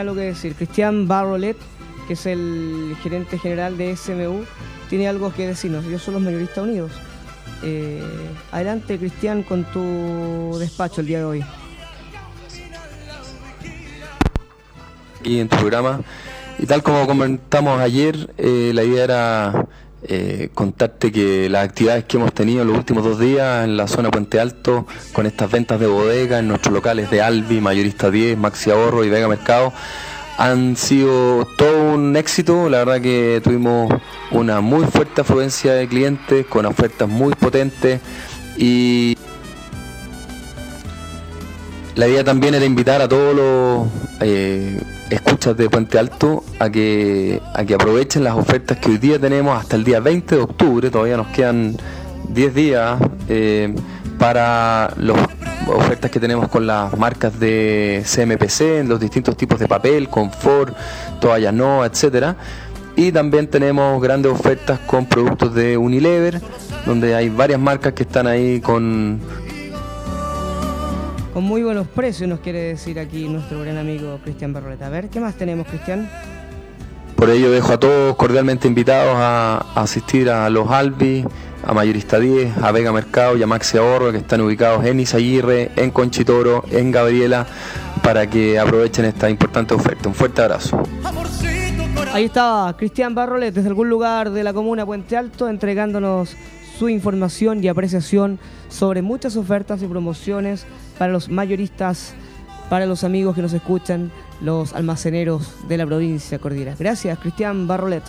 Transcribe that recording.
algo que decir. Cristian Barrolet, que es el gerente general de SMU, tiene algo que decirnos. Ellos son los mayoristas unidos. Eh, adelante, Cristian, con tu despacho el día de hoy. Aquí en tu programa. Y tal como comentamos ayer, eh, la idea era eh, contarte que las actividades que hemos tenido en los últimos dos días en la zona Puente Alto, con estas ventas de bodega en nuestros locales de Albi, Mayorista 10, Maxi Ahorro y Vega Mercado, han sido todo un éxito. La verdad que tuvimos una muy fuerte afluencia de clientes con ofertas muy potentes y la idea también era invitar a todos los eh, escuchas de Puente Alto a que, a que aprovechen las ofertas que hoy día tenemos hasta el día 20 de octubre, todavía nos quedan 10 días eh, para las ofertas que tenemos con las marcas de CMPC los distintos tipos de papel, confort, toallas no, etcétera. Y también tenemos grandes ofertas con productos de Unilever, donde hay varias marcas que están ahí con, con muy buenos precios, nos quiere decir aquí nuestro gran amigo Cristian Barroleta. A ver, ¿qué más tenemos, Cristian? Por ello dejo a todos cordialmente invitados a, asistir a los Albi, a Mayorista 10, a Vega Mercado y a Maxi Ahorro, que están ubicados en Isaguirre, en Conchitoro, en Gabriela, para que aprovechen esta importante oferta. Un fuerte abrazo. Ahí está Cristian Barrolet desde algún lugar de la comuna Puente Alto entregándonos su información y apreciación sobre muchas ofertas y promociones para los mayoristas, para los amigos que nos escuchan, los almaceneros de la provincia Cordillera. Gracias, Cristian Barrolet.